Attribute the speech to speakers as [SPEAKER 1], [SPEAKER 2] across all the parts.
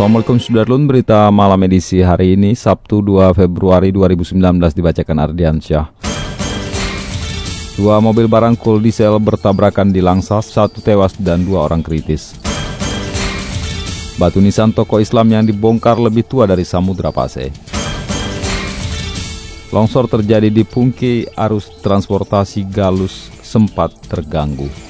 [SPEAKER 1] Assalamualaikum Sudarlun, berita malam edisi hari ini Sabtu 2 Februari 2019 dibacakan Ardiansyah. Dua mobil barang cool diesel bertabrakan di Langsas, satu tewas dan dua orang kritis. Batu nisan toko Islam yang dibongkar lebih tua dari Samudra Pase. Longsor terjadi di Pungki, arus transportasi Galus sempat terganggu.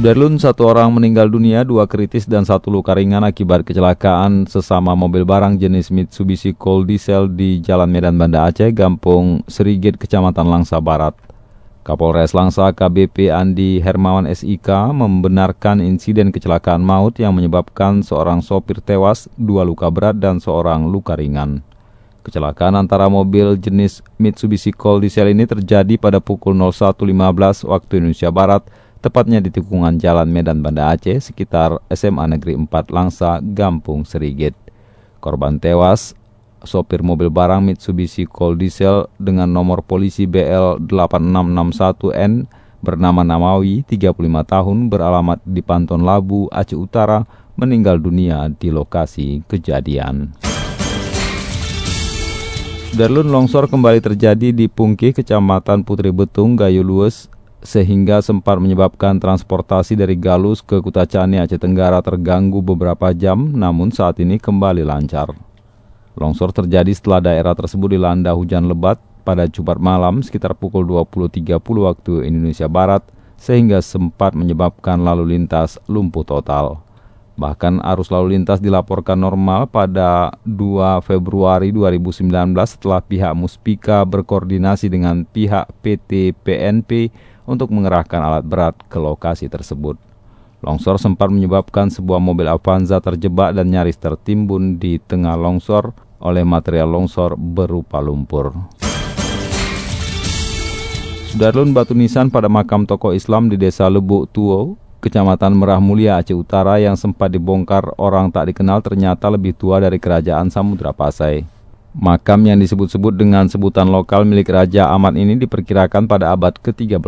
[SPEAKER 1] Sudarlun, satu orang meninggal dunia, dua kritis dan satu luka ringan akibat kecelakaan sesama mobil barang jenis Mitsubishi Cold Diesel di Jalan Medan Banda Aceh, Gampung Serigit, Kecamatan Langsa Barat. Kapolres Langsa KBP Andi Hermawan SIK membenarkan insiden kecelakaan maut yang menyebabkan seorang sopir tewas, dua luka berat dan seorang luka ringan. Kecelakaan antara mobil jenis Mitsubishi Cold Diesel ini terjadi pada pukul 01.15 waktu Indonesia Barat, tepatnya di tikungan Jalan Medan Banda Aceh sekitar SMA Negeri 4 Langsa, Gampung Serigit. Korban tewas, sopir mobil barang Mitsubishi Cold Diesel dengan nomor polisi BL 8661N bernama Namawi, 35 tahun, beralamat di Panton Labu, Aceh Utara, meninggal dunia di lokasi kejadian. Darlun longsor kembali terjadi di Pungki, Kecamatan Putri Betung, Gayo Lues, sehingga sempat menyebabkan transportasi dari Galus ke Kutacani Aceh Tenggara terganggu beberapa jam, namun saat ini kembali lancar. Longsor terjadi setelah daerah tersebut dilanda hujan lebat pada Jumat malam sekitar pukul 20.30 waktu Indonesia Barat, sehingga sempat menyebabkan lalu lintas lumpuh total. Bahkan arus lalu lintas dilaporkan normal pada 2 Februari 2019 setelah pihak Muspika berkoordinasi dengan pihak PT PNP untuk mengerahkan alat berat ke lokasi tersebut. Longsor sempat menyebabkan sebuah mobil Avanza terjebak dan nyaris tertimbun di tengah longsor oleh material longsor berupa lumpur. Sudarlun batu nisan pada makam tokoh Islam di desa Lebuk Tuo, Kecamatan Merah Mulia Aceh Utara yang sempat dibongkar orang tak dikenal ternyata lebih tua dari kerajaan Samudra Pasai. Makam yang disebut-sebut dengan sebutan lokal milik Raja Ahmad ini diperkirakan pada abad ke-13.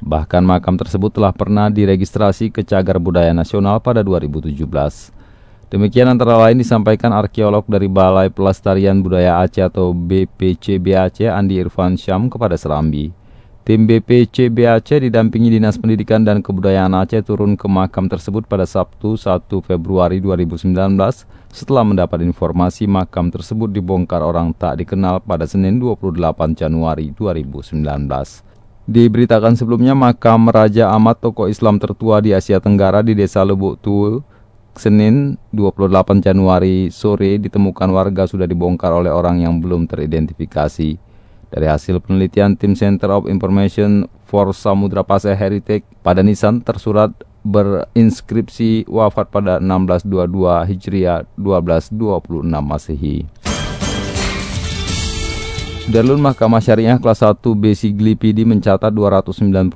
[SPEAKER 1] Bahkan makam tersebut telah pernah diregistrasi ke Cagar Budaya Nasional pada 2017. Demikian antara lain disampaikan arkeolog dari Balai Pelestarian Budaya Aceh atau BPCB Aceh Andi Irfan Syam kepada Serambi. Tim BPCB Aceh didampingi Dinas Pendidikan dan Kebudayaan Aceh turun ke makam tersebut pada Sabtu 1 Februari 2019 setelah mendapat informasi makam tersebut dibongkar orang tak dikenal pada Senin 28 Januari 2019. Diberitakan sebelumnya makam Raja Ahmad tokoh Islam tertua di Asia Tenggara di Desa Lebuk Tua Senin 28 Januari sore ditemukan warga sudah dibongkar oleh orang yang belum teridentifikasi. Dari hasil penelitian tim Center of Information for Samudra Pasai Heritage pada nisan tersurat berinskripsi wafat pada 1622 Hijriah 1226 Masehi. Darlun Mahkamah Syariah kelas 1 B Sigli PD mencatat 292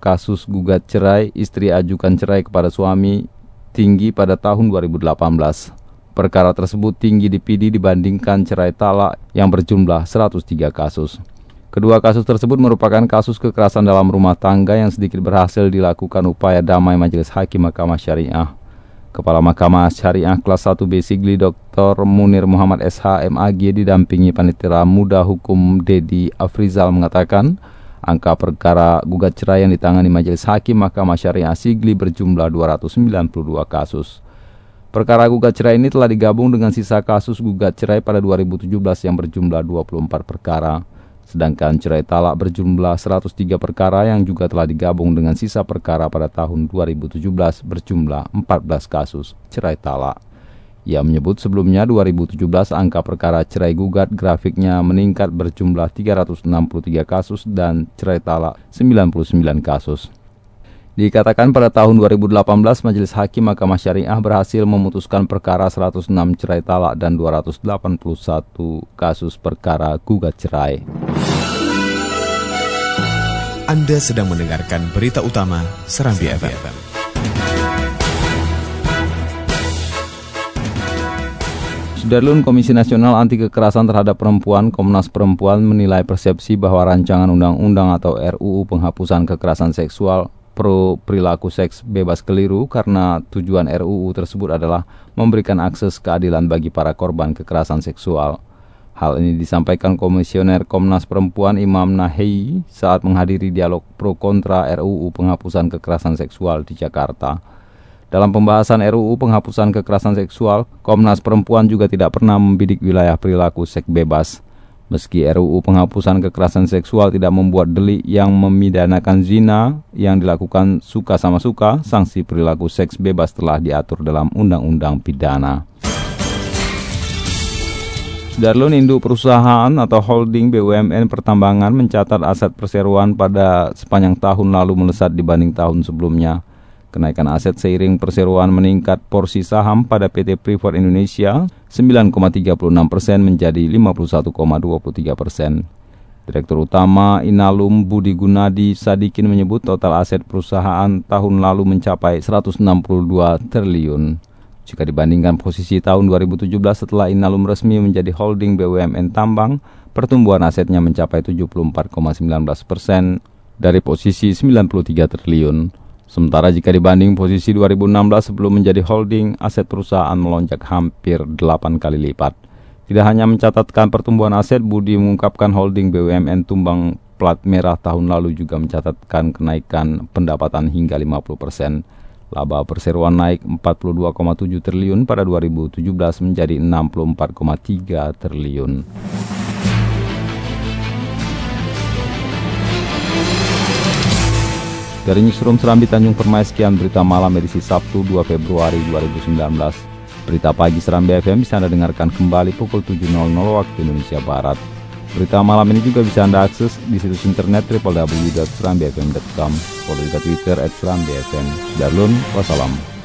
[SPEAKER 1] kasus gugat cerai istri ajukan cerai kepada suami tinggi pada tahun 2018. Perkara tersebut tinggi di PD dibandingkan cerai talak yang berjumlah 103 kasus. Kedua kasus tersebut merupakan kasus kekerasan dalam rumah tangga yang sedikit berhasil dilakukan upaya damai Majelis Hakim Mahkamah Syariah. Kepala Mahkamah Syariah kelas 1 B Sigli Dr. Munir Muhammad SH MAG didampingi Panitera Muda Hukum Dedi Afrizal mengatakan, angka perkara gugat cerai yang ditangani Majelis Hakim Mahkamah Syariah Sigli berjumlah 292 kasus. Perkara gugat cerai ini telah digabung dengan sisa kasus gugat cerai pada 2017 yang berjumlah 24 perkara. Sedangkan cerai talak berjumlah 103 perkara yang juga telah digabung dengan sisa perkara pada tahun 2017 berjumlah 14 kasus cerai talak. Ia menyebut sebelumnya 2017 angka perkara cerai gugat grafiknya meningkat berjumlah 363 kasus dan cerai talak 99 kasus. Dikatakan pada tahun 2018 Majelis Hakim Mahkamah Syariah berhasil memutuskan perkara 106 cerai talak dan 281 kasus perkara gugat cerai.
[SPEAKER 2] Anda sedang mendengarkan berita utama Serambi, Serambi FM. FM.
[SPEAKER 1] Sudarlun Komisi Nasional Anti Kekerasan Terhadap Perempuan Komnas Perempuan menilai persepsi bahwa rancangan undang-undang atau RUU penghapusan kekerasan seksual pro perilaku seks bebas keliru karena tujuan RUU tersebut adalah memberikan akses keadilan bagi para korban kekerasan seksual. Hal ini disampaikan Komisioner Komnas Perempuan Imam Nahei saat menghadiri dialog pro kontra RUU penghapusan kekerasan seksual di Jakarta. Dalam pembahasan RUU penghapusan kekerasan seksual, Komnas Perempuan juga tidak pernah membidik wilayah perilaku seks bebas. Meski RUU penghapusan kekerasan seksual tidak membuat delik yang memidanakan zina yang dilakukan suka sama suka, sanksi perilaku seks bebas telah diatur dalam Undang-Undang Pidana. Darlun induk perusahaan atau holding BUMN pertambangan mencatat aset perseroan pada sepanjang tahun lalu melesat dibanding tahun sebelumnya. Kenaikan aset seiring perseroan meningkat porsi saham pada PT Freeport Indonesia 9,36 persen menjadi 51,23 persen. Direktur Utama Inalum Budi Gunadi Sadikin menyebut total aset perusahaan tahun lalu mencapai 162 triliun. Jika dibandingkan posisi tahun 2017 setelah Inalum resmi menjadi holding BUMN Tambang, pertumbuhan asetnya mencapai 74,19 persen dari posisi 93 triliun. Sementara jika dibanding posisi 2016 sebelum menjadi holding, aset perusahaan melonjak hampir 8 kali lipat. Tidak hanya mencatatkan pertumbuhan aset, Budi mengungkapkan holding BUMN Tumbang plat merah tahun lalu juga mencatatkan kenaikan pendapatan hingga 50 persen. Laba perseroan naik 42,7 triliun pada 2017 menjadi 64,3 triliun. Dari Newsroom Serambi Tanjung Permai, sekian berita malam edisi Sabtu 2 Februari 2019. Berita pagi Serambi FM bisa Anda dengarkan kembali pukul 7.00 waktu Indonesia Barat. Berita malam ini juga bisa Anda akses di situs internet www.serambifm.com. Follow juga Twitter at Serambifm. Darulun, wassalam.